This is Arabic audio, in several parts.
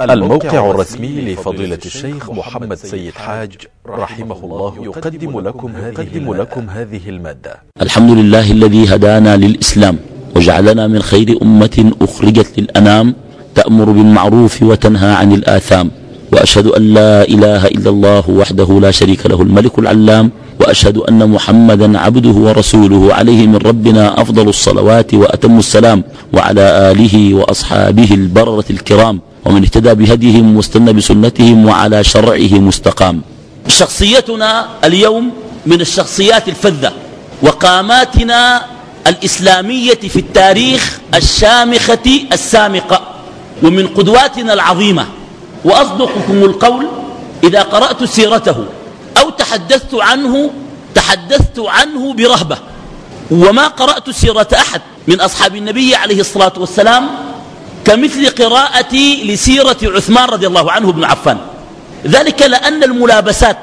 الموقع الرسمي لفضيلة الشيخ محمد سيد حاج رحمه الله يقدم لكم هذه, لكم هذه ا ل الحمد لله الذي هدانا للإسلام وجعلنا من خير أمة أخرجت للأنام تأمر بالمعروف وتنهى عن الآثام وأشهد أن لا إله إلا الله وحده لا شريك له الملك العلام وأشهد أن محمدا عبده ورسوله عليه من ربنا أفضل الصلوات وأتم السلام وعلى آله وأصحابه البررة الكرام ومن اهتدى بهديهم واستنى بسنتهم وعلى شرعه مستقام. شخصيتنا اليوم من الشخصيات الفذة وقاماتنا الإسلامية في التاريخ الشامخة السامقة ومن قدواتنا العظيمة. وأصدقكم القول إذا قرأت سيرته أو تحدثت عنه تحدثت عنه برهبة. وما قرأت سيرة أحد من أصحاب النبي عليه الصلاة والسلام كمثل قراءتي لسيرة عثمان رضي الله عنه بن عفان. ذلك لأن الملابسات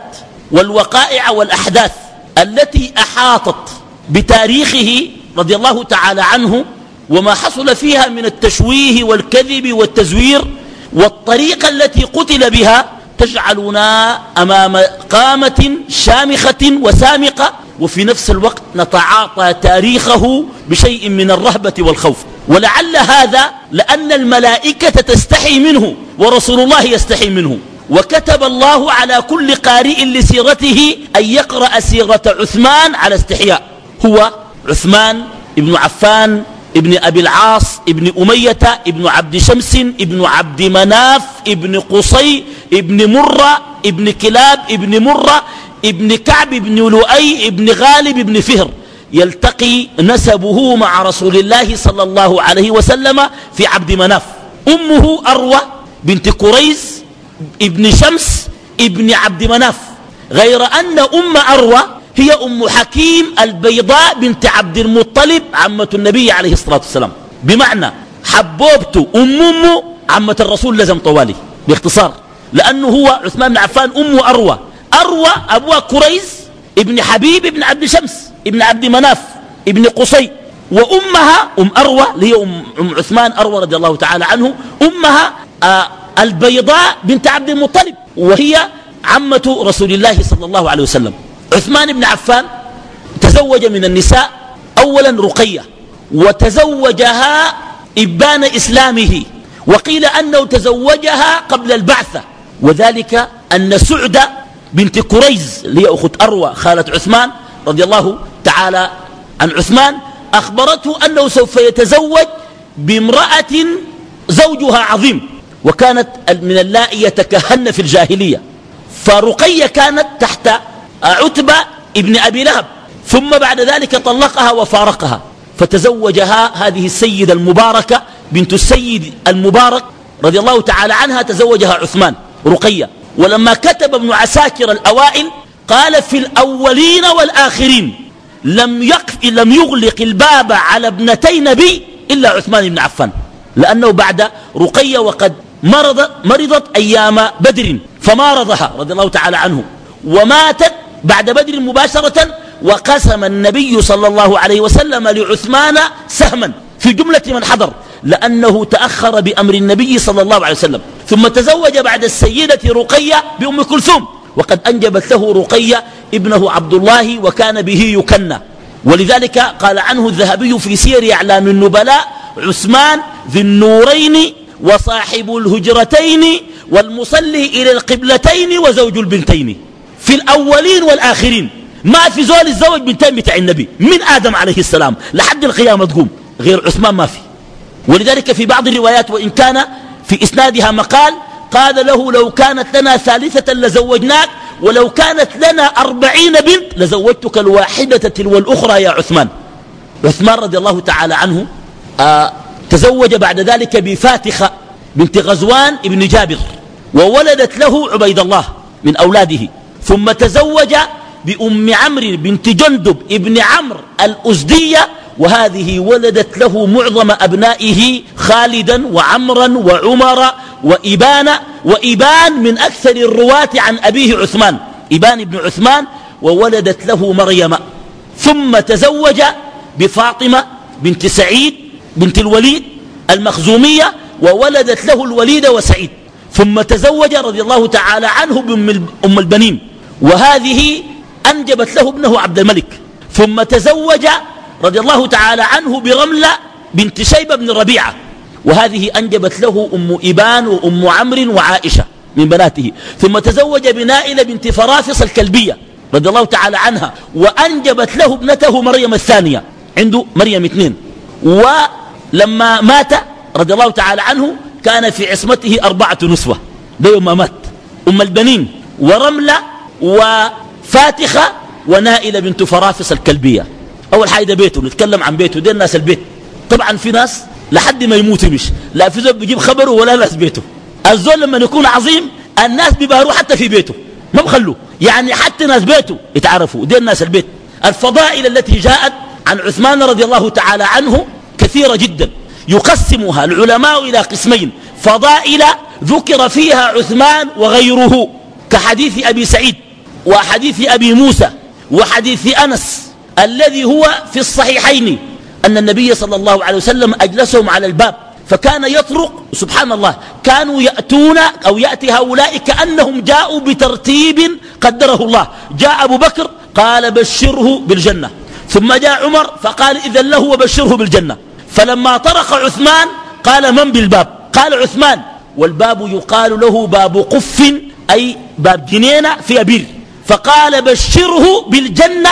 والوقائع والأحداث التي أحاطت بتاريخه رضي الله تعالى عنه وما حصل فيها من التشويه والكذب والتزوير والطريقة التي قتل بها تجعلنا أمام قامة شامخة وسامقة وفي نفس الوقت نتعاطى تاريخه بشيء من الرهبة والخوف. ولعل هذا لأن الملائكة تستحي منه ورسول الله يستحي منه. وكتب الله على كل قارئ لسيرته أن يقرأ سيرة عثمان على استحياء. هو عثمان ابن عفان ابن أبي العاص ابن أمية ابن عبد شمس ابن عبد مناف ابن قصي ابن مرة ابن كلاب ابن مرة ابن كعب ابن لؤي ابن غالب ابن فهر. يلتقي نسبه مع رسول الله صلى الله عليه وسلم في عبد مناف. أمه أروى بنت كريز ابن شمس ابن عبد مناف. غير أن أم أروى هي أم حكيم البيضاء بنت عبد المطلب عمة النبي عليه الصلاة والسلام. بمعنى حبوبته أم أمه عمة الرسول لزم طوالي باختصار. لأنه هو عثمان بن عفان أمه أروى. أروى أبوها كريز ابن حبيب ابن عبد شمس. ابن عبد مناف ابن قصي وأمها أم أروى اللي هي أم, عثمان أروى رضي الله تعالى عنه أمها آه البيضاء بنت عبد المطلب وهي عمة رسول الله صلى الله عليه وسلم. عثمان بن عفان تزوج من النساء أولا رقية وتزوجها إبان إسلامه وقيل أنه تزوجها قبل البعثة. وذلك أن سعد بنت كريز اللي هي أخت أروى خالة عثمان رضي الله تعالى عن عثمان أخبرته أنه سوف يتزوج بامرأة زوجها عظيم وكانت من اللائي يتكهن في الجاهلية. فرقية كانت تحت عتبة ابن أبي لهب ثم بعد ذلك طلقها وفارقها. فتزوجها هذه السيدة المباركة بنت السيد المبارك رضي الله تعالى عنها تزوجها عثمان رقية. ولما كتب ابن عساكر الأوائل قال في الأولين والآخرين لم, يقف لم يغلق الباب على ابنتي نبي إلا عثمان بن عفان لأنه بعد رقية وقد مرض مرضت أيام بدر فمارضها رضي الله تعالى عنه وماتت بعد بدر مباشرة وقسم النبي صلى الله عليه وسلم لعثمان سهما في جملة من حضر لأنه تأخر بأمر النبي صلى الله عليه وسلم ثم تزوج بعد السيدة رقية بأم كلثوم. وقد أنجبت له رقية ابنه عبد الله وكان به يكنى. ولذلك قال عنه الذهبي في سير أعلام النبلاء عثمان ذي النورين وصاحب الهجرتين والمصلي إلى القبلتين وزوج البنتين. في الأولين والآخرين. ما في زول الزوج بنتين بتاع النبي. من آدم عليه السلام. لحد القيامة تقوم. غير عثمان ما في. ولذلك في بعض الروايات وإن كان في إسنادها مقال قال له لو كانت لنا ثالثة لزوجناك ولو كانت لنا أربعين بنت لزوجتك الواحدة تلو الأخرى يا عثمان. عثمان رضي الله تعالى عنه آه تزوج بعد ذلك بفاتخة بنت غزوان ابن جابر وولدت له عبيد الله من أولاده ثم تزوج بأم عمرو بنت جندب ابن عمرو الأزدية وهذه ولدت له معظم أبنائه خالدا وعمرا وعمر وإبان وإبان من أكثر الرواة عن أبيه عثمان. إبان بن عثمان وولدت له مريم. ثم تزوج بفاطمة بنت سعيد بنت الوليد المخزومية وولدت له الوليد وسعيد. ثم تزوج رضي الله تعالى عنه بأم البنين. وهذه أنجبت له ابنه عبد الملك. ثم تزوج رضي الله تعالى عنه برملة بنت شيبة بن ربيعة. وهذه أنجبت له أم إبان وأم عمرو وعائشة من بناته. ثم تزوج بنائلة بنت فرافص الكلبية رضي الله تعالى عنها. وأنجبت له ابنته مريم الثانية. عنده مريم اثنين. ولما مات رضي الله تعالى عنه كان في عصمته أربعة نسوة. ده يوم ما مات. أم البنين ورملة وفاتخة ونائلة بنت فرافص الكلبية. أول حاجة بيته نتكلم عن بيته ده الناس البيت. طبعا في ناس لحد ما يموت مش لا في زول بيجيب خبره ولا ناس بيته. الزول لما يكون عظيم الناس بيبهروا حتى في بيته. ما بخلوا يعني حتى ناس بيته يتعرفوا دي الناس البيت. الفضائل التي جاءت عن عثمان رضي الله تعالى عنه كثيرة جدا. يقسمها العلماء إلى قسمين. فضائل ذكر فيها عثمان وغيره كحديث أبي سعيد وحديث أبي موسى وحديث أنس. الذي هو في الصحيحين أن النبي صلى الله عليه وسلم أجلسهم على الباب فكان يطرق سبحان الله كانوا يأتون أو يأتي هؤلاء كأنهم جاءوا بترتيب قدره الله. جاء أبو بكر قال بشره بالجنة. ثم جاء عمر فقال إذا له وبشره بالجنة. فلما طرق عثمان قال من بالباب؟ قال عثمان والباب يقال له باب قف أي باب جنينة في أبير. فقال بشره بالجنة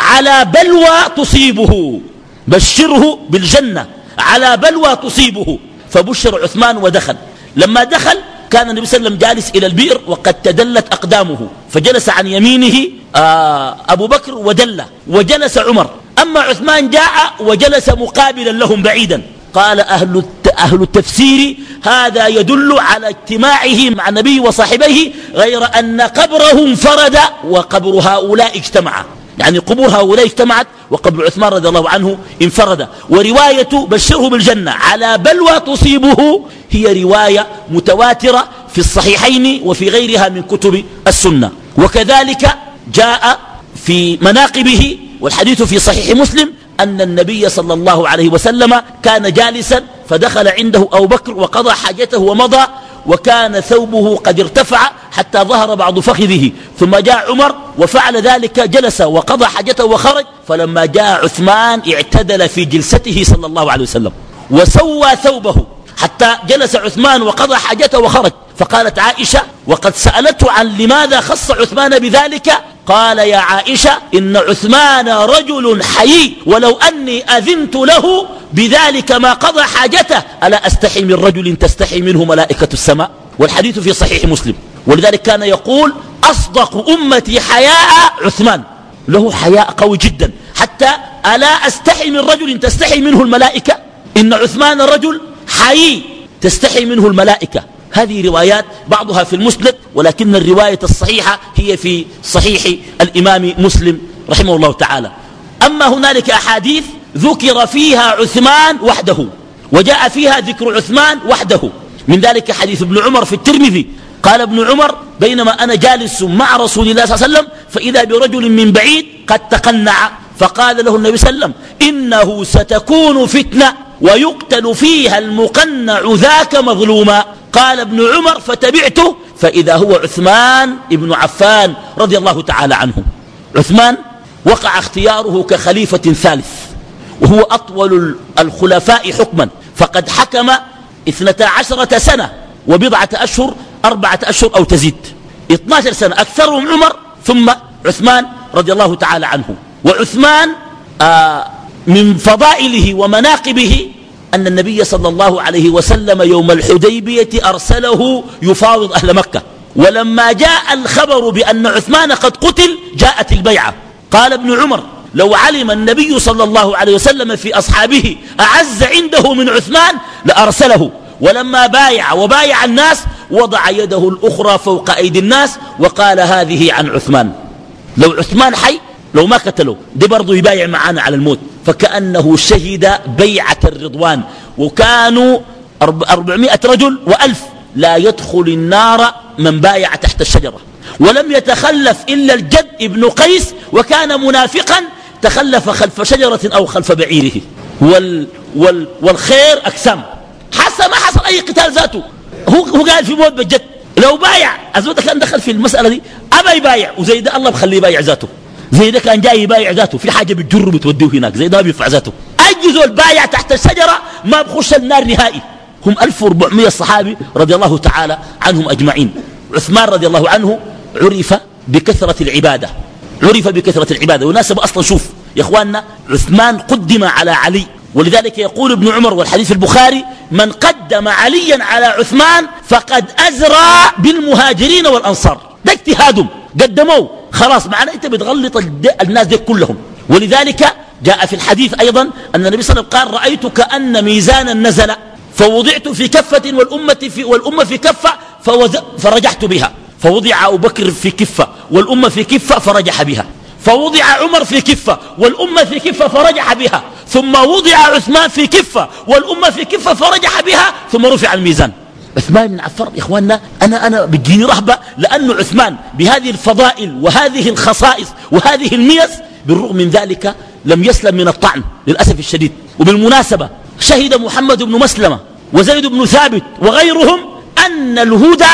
على بلوى تصيبه. بشره بالجنة. على بلوى تصيبه. فبشر عثمان ودخل. لما دخل كان النبي صلى الله عليه وسلم جالس إلى البئر وقد تدلت أقدامه. فجلس عن يمينه آه، أبو بكر ودل وجلس عمر. أما عثمان جاء وجلس مقابلا لهم بعيدا. قال أهل, أهل التفسير هذا يدل على اجتماعه مع النبي وصاحبيه غير أن قبره انفرد وقبر هؤلاء اجتمع. يعني قبور هؤلاء اجتمعت وقبر عثمان رضي الله عنه انفرد. ورواية بشره بالجنة. على بلوى تصيبه هي رواية متواترة في الصحيحين وفي غيرها من كتب السنة. وكذلك جاء في مناقبه والحديث في صحيح مسلم أن النبي صلى الله عليه وسلم كان جالسا فدخل عنده أبو بكر وقضى حاجته ومضى وكان ثوبه قد ارتفع حتى ظهر بعض فخذه. ثم جاء عمر وفعل ذلك جلس وقضى حاجته وخرج. فلما جاء عثمان اعتدل في جلسته صلى الله عليه وسلم وسوى ثوبه حتى جلس عثمان وقضى حاجته وخرج. فقالت عائشة وقد سألته عن لماذا خص عثمان بذلك؟ قال يا عائشة إن عثمان رجل حيي ولو أني أذنت له بذلك ما قضى حاجته. ألا أستحي من رجل تستحي منه ملائكة السماء؟ والحديث في صحيح مسلم. ولذلك كان يقول أصدق أمتي حياء عثمان. له حياء قوي جدا. حتى ألا أستحي من رجل تستحي منه الملائكة؟ إن عثمان رجل حي تستحي منه الملائكة. هذه روايات بعضها في المسند ولكن الرواية الصحيحة هي في صحيح الإمام مسلم رحمه الله تعالى. أما هنالك أحاديث ذكر فيها عثمان وحده وجاء فيها ذكر عثمان وحده. من ذلك حديث ابن عمر في الترمذي قال ابن عمر بينما أنا جالس مع رسول الله صلى الله عليه وسلم فإذا برجل من بعيد قد تقنع فقال له النبي صلى الله عليه وسلم إنه ستكون فتنة ويقتل فيها المقنع ذاك مظلوما. قال ابن عمر فتبعته فإذا هو عثمان ابن عفان رضي الله تعالى عنه. عثمان وقع اختياره كخليفة ثالث وهو أطول الخلفاء حكما فقد حكم اثنتا عشرة سنة وبضعة أشهر أربعة أشهر أو تزيد. 12 سنة أكثرهم عمر ثم عثمان رضي الله تعالى عنه. وعثمان آه من فضائله ومناقبه أن النبي صلى الله عليه وسلم يوم الحديبية أرسله يفاوض أهل مكة. ولما جاء الخبر بأن عثمان قد قتل جاءت البيعة. قال ابن عمر لو علم النبي صلى الله عليه وسلم في أصحابه أعز عنده من عثمان لأرسله. ولما بايع وبايع الناس وضع يده الأخرى فوق أيدي الناس وقال هذه عن عثمان. لو عثمان حي لو ما قتلوا دي برضو يبايع معانا على الموت. فكأنه شهد بيعة الرضوان. وكانوا أربعمائة رجل وألف. لا يدخل النار من بايع تحت الشجرة. ولم يتخلف إلا الجد ابن قيس وكان منافقا تخلف خلف شجرة أو خلف بعيره. وال وال والخير أقسام. حسن ما حصل أي قتال ذاته. هو, هو قال في موت بجد. لو بايع الزول كان دخل في المسألة دي أبا يبايع وزي ده الله بخليه يبايع ذاته. زي ده كان جاي يبايع ذاته في حاجة بتجر بتوديه هناك زي ده بيرفع ذاته. أي زول بايع تحت الشجرة ما بخش النار نهائي. هم 1400 صحابي رضي الله تعالى عنهم أجمعين. عثمان رضي الله عنه عرف بكثرة العبادة. عرف بكثرة العبادة. وناسب أصلا شوف يا أخواننا عثمان قدم على علي. ولذلك يقول ابن عمر والحديث البخاري من قدم عليا على عثمان فقد أزرى بالمهاجرين والأنصار. ده اجتهادهم قدموه. خلاص معنا أنت بتغلط الناس دي كلهم. ولذلك جاء في الحديث أيضا أن النبي صلى الله عليه وسلم قال رأيت كأن ميزانا نزل فوضعت في كفة والأمة في, والأمة في كفة فرجحت بها. فوضع أبو بكر في كفة والأمة في كفة فرجح بها. فوضع عمر في كفة والأمة في كفة فرجح بها ثم وضع عثمان في كفة والأمة في كفة فرجح بها ثم رفع الميزان. عثمان بن عفان إخواننا أنا, أنا بتجيني رهبة لأن عثمان بهذه الفضائل وهذه الخصائص وهذه الميز بالرغم من ذلك لم يسلم من الطعن للأسف الشديد. وبالمناسبة شهد محمد بن مسلمة وزيد بن ثابت وغيرهم أن الهدى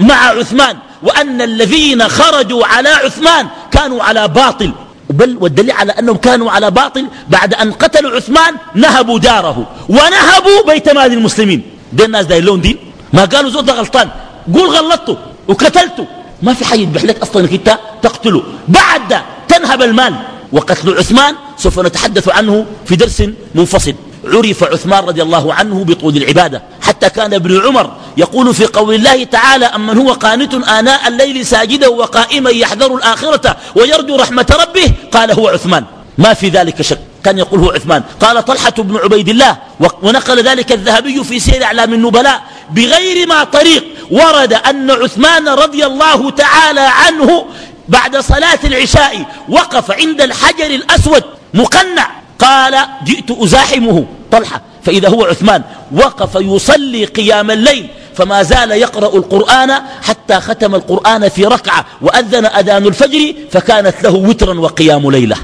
مع عثمان وأن الذين خرجوا على عثمان كانوا على باطل. بل والدليل على أنهم كانوا على باطل بعد أن قتلوا عثمان نهبوا داره ونهبوا بيت مال المسلمين. دي الناس دايلون دين؟ ما قالوا زود غلطان. قول غلطته وقتلته. ما في حي يذبح لك أصلا إنك تقتله. بعد تنهب المال وقتل عثمان سوف نتحدث عنه في درس منفصل. عرف عثمان رضي الله عنه بطول العبادة. حتى كان ابن عمر يقول في قول الله تعالى أمن هو قانت آناء الليل ساجدا وقائما يحذر الآخرة ويرجو رحمة ربه. قال هو عثمان. ما في ذلك شك. كان يقول هو عثمان. قال طلحة بن عبيد الله. ونقل ذلك الذهبي في سير أعلام النبلاء. بغير ما طريق ورد أن عثمان رضي الله تعالى عنه بعد صلاة العشاء وقف عند الحجر الأسود مقنع. قال جئت أزاحمه طلحة فإذا هو عثمان وقف يصلي قيام الليل فما زال يقرأ القرآن حتى ختم القرآن في ركعة وأذن أذان الفجر فكانت له وترا وقيام ليلة.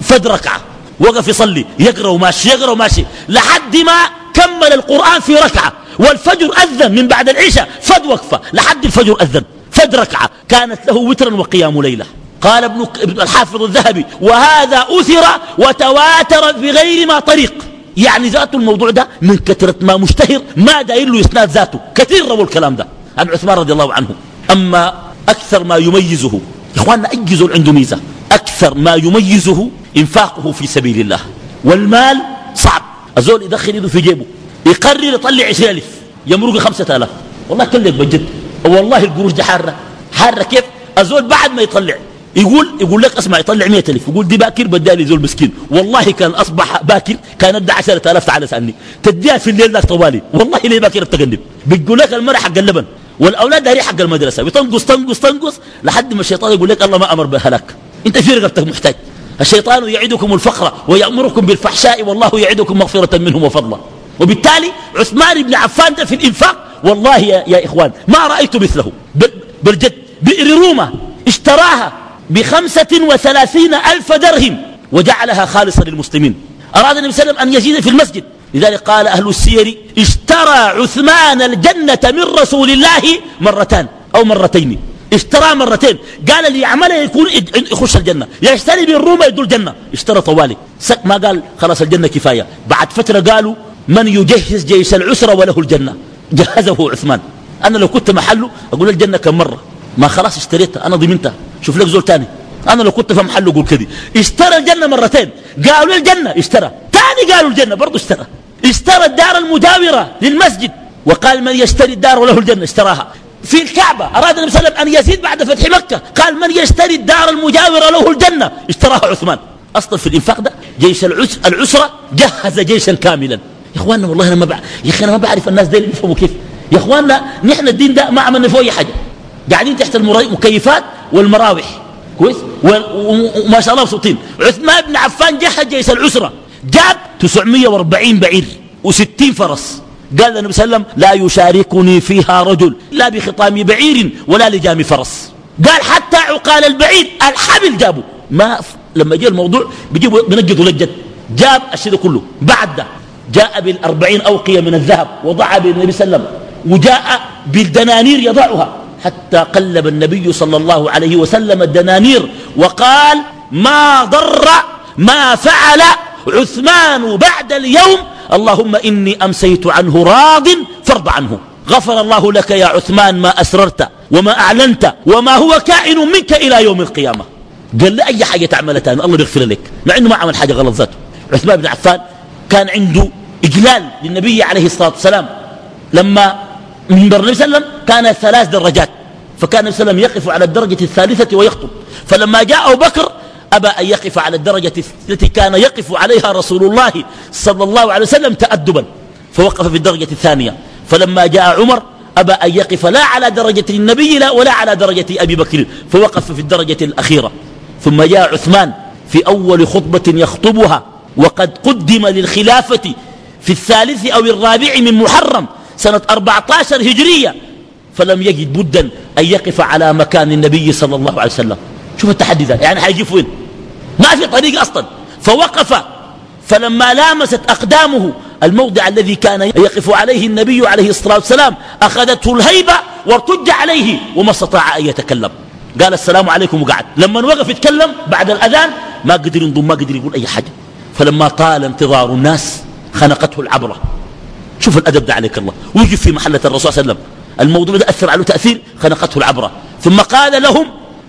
فد ركعة وقف يصلي يقرأ وماشي يقرأ وماشي لحد ما كمل القرآن في ركعة والفجر أذن من بعد العشاء فد وقفة لحد الفجر أذن فد ركعة كانت له وترا وقيام ليلة. قال ابن الحافظ الذهبي وهذا أثر وتواتر بغير ما طريق. يعني ذات الموضوع ده من كثرة ما مشتهر ما داير له إسناد ذاته. كثير رووا الكلام ده عن عثمان رضي الله عنه. أما أكثر ما يميزه إخواننا أجزوا عنده ميزة. أكثر ما يميزه إنفاقه في سبيل الله. والمال صعب. الزول يدخل يده في جيبه يقرر يطلع عشرين ألف يمرق خمسة آلاف. والله كلك بجد. والله القروش دي حارة. حارة كيف؟ الزول بعد ما يطلع. يقول يقول لك اسمع يطلع مئة ألف. يقول دي باكر بدالي زول مسكين. والله كان أصبح باكر كان ادى عشرة آلاف تعالى سألني. تديها في الليل ذاك طوالي. والله ليه باكر التقلب بيقول لك المرأة حق اللبن. والأولاد داري حق المدرسة. بتنقص تنقص تنقص. لحد ما الشيطان يقول لك الله ما أمر بهلاك. أنت في رقبتك محتاج. الشيطان يعدكم الفقر ويأمركم بالفحشاء والله يعدكم مغفرة منه وفضلا. وبالتالي عثمان بن عفان ده في الإنفاق والله يا, يا إخوان ما رأيت مثله. بالجد. بئر روما اشتراها. بخمسة وثلاثين ألف درهم وجعلها خالصة للمسلمين. أراد النبي صلى الله عليه وسلم أن يزيد في المسجد. لذلك قال أهل السير اشترى عثمان الجنة من رسول الله مرتان أو مرتين. اشترى مرتين. قال اللي يعملها يكون يخش الجنة. يشتري من روما يدول الجنة. اشترى طوالي. ما قال خلاص الجنة كفاية. بعد فترة قالوا من يجهز جيش العسرة وله الجنة. جهزه عثمان. أنا لو كنت محله أقول الجنة كم مرة؟ ما خلاص اشتريتها. أنا ضمنتها. شوف لك زول تاني. أنا لو كنت في محله أقول كذي. اشترى الجنة مرتين. قالوا الجنة اشترى. تاني قالوا الجنة برضو اشترى. اشترى الدار المجاورة للمسجد. وقال من يشتري الدار وله الجنة؟ اشتراها. في الكعبة. أراد النبي صلى الله عليه وسلم أن يزيد بعد فتح مكة. قال من يشتري الدار المجاورة له الجنة؟ اشتراها عثمان. أصلا في الإنفاق ده. جيش العسرة جهز جيشا كاملا. يا إخواننا والله أنا ما بعرف يا أخي أنا ما بعرف الناس دي يفهموا كيف. يا إخواننا نحن الدين ده ما عملنا فيه أي حاجة. قاعدين تحت المكيفات والمراوح. كويس؟ وما شاء الله مبسوطين. عثمان بن عفان جهز جيش العسرة. جاب 940 بعير و60 فرس. قال النبي صلى الله عليه وسلم لا يشاركني فيها رجل لا بخطام بعير ولا لجام فرس. قال حتى عقال البعير الحبل جابوا ما لما جاء الموضوع بيجيبوا بنجدوا لجد جاب الشيء كله. بعد ده جاء بالأربعين أوقية من الذهب وضعها بالنبي صلى الله عليه وسلم وجاء بالدنانير يضعها. حتى قلب النبي صلى الله عليه وسلم الدنانير وقال ما ضر ما فعل عثمان بعد اليوم اللهم إني أمسيت عنه راض فارض عنه. غفر الله لك يا عثمان ما أسررت وما أعلنت وما هو كائن منك إلى يوم القيامة. قال له أي حاجة تعملها الله بيغفر لك. مع أنه ما عمل حاجة غلط ذاته. عثمان بن عفان كان عنده إجلال للنبي عليه الصلاة والسلام. لما منبر النبي صلى الله عليه وسلم كان ثلاث درجات. فكان النبي صلى الله عليه وسلم يقف على الدرجة الثالثة ويخطب. فلما جاء أبو بكر أبى أن يقف على الدرجة التي كان يقف عليها رسول الله صلى الله عليه وسلم تأدبا. فوقف في الدرجة الثانية. فلما جاء عمر أبى أن يقف لا على درجة النبي لا ولا على درجة أبي بكر. فوقف في الدرجة الأخيرة. ثم جاء عثمان في أول خطبة يخطبها. وقد قدم للخلافة في الثالث أو الرابع من محرم سنة 14 هجرية. فلم يجد بدا أن يقف على مكان النبي صلى الله عليه وسلم. شوف التحدي ذا يعني حيجي وين؟ ما في طريق أصلا. فوقف فلما لامست أقدامه الموضع الذي كان يقف عليه النبي عليه الصلاة والسلام أخذته الهيبة وارتج عليه وما استطاع أن يتكلم. قال السلام عليكم وقعد. لما وقف يتكلم بعد الأذان ما قدر ينضم ما قدر يقول أي حاجة. فلما طال انتظار الناس خنقته العبرة. شوف الأدب ده عليك الله. ويقف في محلة الرسول صلى الله عليه وسلم. الموضوع ده أثر عليه تأثير خنقته العبرة. ثم قال لهم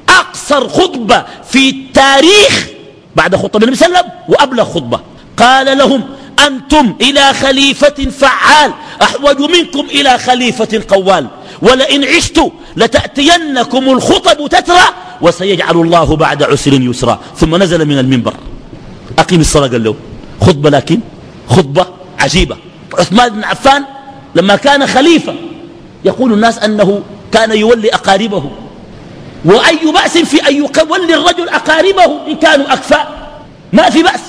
أقصر خطبة في التاريخ بعد خطبة النبي صلى الله عليه وسلم وأبلغ خطبة. قال لهم أنتم إلى خليفة فعال أحوج منكم إلى خليفة قوال. ولئن عشت لتأتينكم الخطب تترى وسيجعل الله بعد عسر يسرا. ثم نزل من المنبر. أقيم الصلاة قال له خطبة لكن خطبة عجيبة. عثمان بن عفان لما كان خليفة يقول الناس أنه كان يولي أقاربه. وأي بأس في أن يولي الرجل أقاربه إن كانوا أكفاء ما في بأس.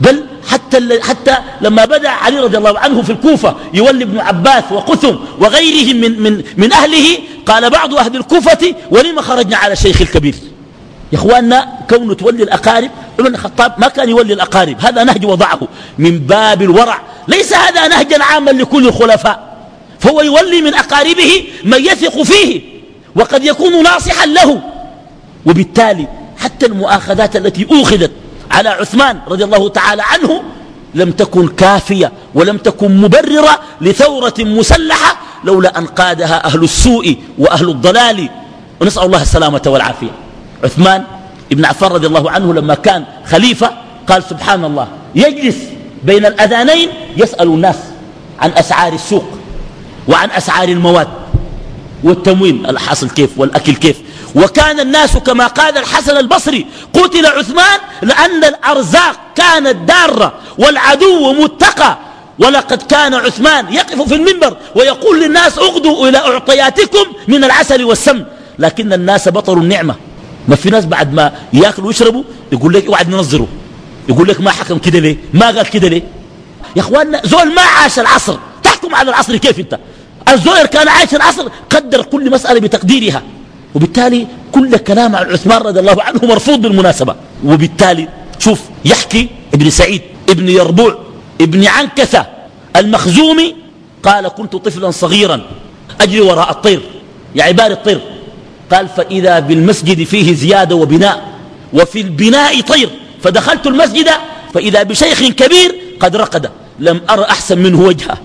بل حتى, حتى لما بدأ علي رضي الله عنه في الكوفة يولي ابن عباس وقثم وغيرهم من, من, من أهله قال بعض أهل الكوفة ولما خرجنا على الشيخ الكبير؟ يا إخواننا كونه تولي الأقارب عمر الخطاب ما كان يولي الأقارب هذا نهج وضعه من باب الورع. ليس هذا نهجا عاما لكل الخلفاء. فهو يولي من أقاربه من يثق فيه وقد يكون ناصحا له. وبالتالي حتى المؤاخذات التي أوخذت على عثمان رضي الله تعالى عنه لم تكن كافية ولم تكن مبررة لثورة مسلحة لولا أن قادها أهل السوء وأهل الضلال. ونسأل الله السلامة والعافية. عثمان ابن عفان رضي الله عنه لما كان خليفة قال سبحان الله يجلس بين الأذانين يسأل الناس عن أسعار السوق. وعن أسعار المواد والتموين الحاصل كيف والأكل كيف. وكان الناس كما قال الحسن البصري قتل عثمان لأن الأرزاق كانت دارة والعدو متقى. ولقد كان عثمان يقف في المنبر ويقول للناس اغدوا إلى أعطياتكم من العسل والسمن. لكن الناس بطروا النعمة. ما في ناس بعد ما يأكلوا ويشربوا يقول لك اوعد ننظروا. يقول لك ما حكم كده ليه؟ ما قال كده ليه؟ يا إخواننا زول ما عاش العصر تحكم على العصر كيف أنت؟ الزوير كان عايش العصر قدر كل مسألة بتقديرها. وبالتالي كل كلام عن عثمان رضي الله عنه مرفوض بالمناسبة. وبالتالي شوف يحكي ابن سعيد ابن يربوع ابن عنكثة المخزومي قال كنت طفلا صغيرا أجري وراء الطير يا عبار الطير. قال فإذا بالمسجد فيه زيادة وبناء وفي البناء طير فدخلت المسجد فإذا بشيخ كبير قد رقد لم أر أحسن منه وجهه.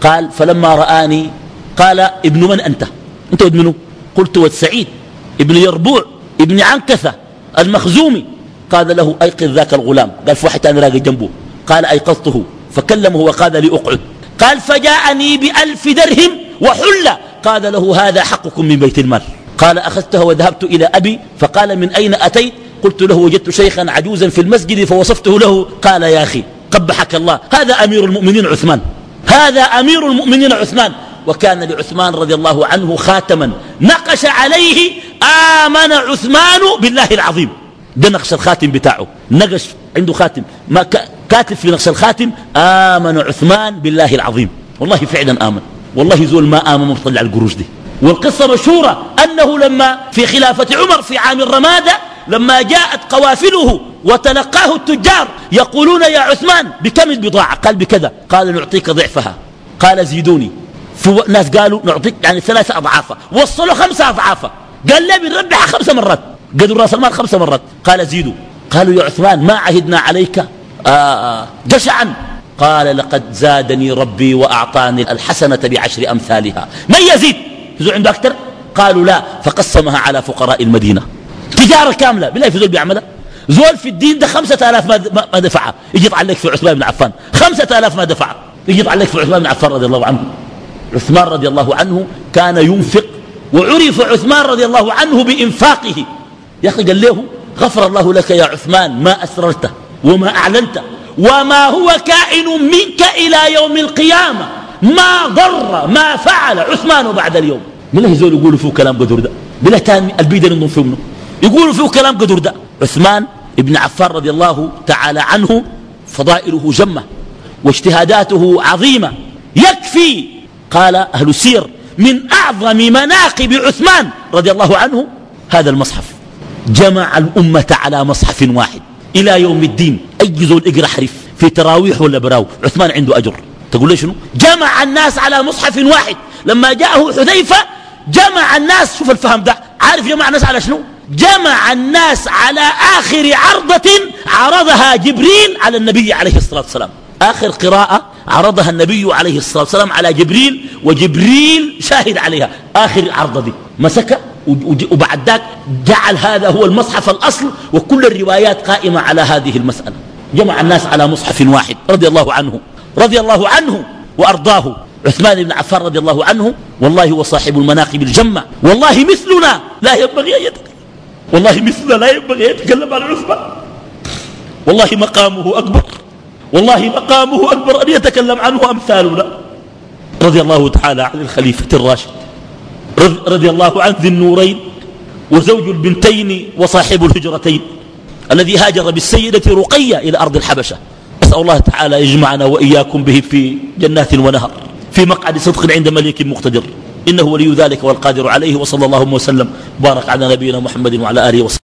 قال فلما رآني قال ابن من أنت؟ أنت ابن منه قلت والسعيد ابن يربوع ابن عنكثة المخزومي. قال له أيقظ ذاك الغلام. قال في واحد ثاني راقي جنبه. قال أيقظته. فكلمه وقال لي أقعد. قال فجاءني بألف درهم وحلة قال له هذا حقكم من بيت المال. قال أخذتها وذهبت إلى أبي فقال من أين أتيت؟ قلت له وجدت شيخا عجوزا في المسجد فوصفته له. قال يا أخي قبحك الله. هذا أمير المؤمنين عثمان. هذا أمير المؤمنين عثمان. وكان لعثمان رضي الله عنه خاتما. نقش عليه آمن عثمان بالله العظيم. ده نقش الخاتم بتاعه. نقش عنده خاتم. ما كاتب في نقش الخاتم آمن عثمان بالله العظيم. والله فعلا آمن. والله زول ما آمن مطلع القروش دي. والقصة مشهورة أنه لما في خلافة عمر في عام الرمادة لما جاءت قوافله وتلقاه التجار يقولون يا عثمان بكم البضاعة؟ قال بكذا. قال نعطيك ضعفها. قال زيدوني. في ناس قالوا نعطيك يعني ثلاثة أضعافها وصلوا خمسة أضعافها قال لي بنربحها خمسة مرات. قدروا راس المال خمسة مرات. قال زيدوا. قالوا يا عثمان ما عهدنا عليك. آآ آآ جشعا. قال لقد زادني ربي وأعطاني الحسنة بعشر أمثالها. من يزيد؟ يزول عنده أكثر؟ قالوا لا فقسمها على فقراء المدينة. تجارة كاملة بالله في زول بيعملها. زول في الدين ده خمسة آلاف ما دفعها. يجي يطعن في عثمان بن عفان. خمسة آلاف ما دفعها. يجي يطعن في عثمان بن عفان رضي الله عنه. عثمان رضي الله عنه كان ينفق وعرف عثمان رضي الله عنه بإنفاقه. يا أخي قال له غفر الله لك يا عثمان ما أسررت وما أعلنت وما هو كائن منك إلى يوم القيامة. ما ضر ما فعل عثمان بعد اليوم. بالله زول يقولوا فيه كلام قدر ده؟ بالله تاني البيدر انهم فيه منه. يقولوا فيه كلام قدر ده. عثمان ابن عفان رضي الله تعالى عنه فضائله جمة واجتهاداته عظيمة. يكفي قال أهل السير من أعظم مناقب عثمان رضي الله عنه هذا المصحف. جمع الأمة على مصحف واحد. إلى يوم الدين. أي زول اقرأ حرف في تراويح ولا براو؟ عثمان عنده أجر. تقول لي شنو؟ جمع الناس على مصحف واحد. لما جاءه حذيفة جمع الناس. شوف الفهم ده. عارف جمع الناس على شنو؟ جمع الناس على آخر عرضة عرضها جبريل على النبي عليه الصلاة والسلام. آخر قراءة عرضها النبي عليه الصلاة والسلام على جبريل وجبريل شاهد عليها. آخر عرضة دي. مسك وبعد ذاك جعل هذا هو المصحف الأصل وكل الروايات قائمة على هذه المسألة. جمع الناس على مصحف واحد رضي الله عنه. رضي الله عنه وأرضاه. عثمان بن عفان رضي الله عنه والله هو صاحب المناقب الجمة. والله مثلنا لا ينبغي أن يتكلم. والله مثلنا لا ينبغي أن يتكلم عن عثمان. والله مقامه أكبر. والله مقامه أكبر أن يتكلم عنه أمثالنا. رضي الله تعالى عن الخليفة الراشد. رضي الله عن ذي النورين وزوج البنتين وصاحب الهجرتين الذي هاجر بالسيدة رقية إلى أرض الحبشة. أسأل الله تعالى يجمعنا وإياكم به في جنات ونهر في مقعد صدق عند مليك مقتدر. إنه ولي ذلك والقادر عليه وصلى الله وسلم. بارك على نبينا محمد وعلى آله وصحبه.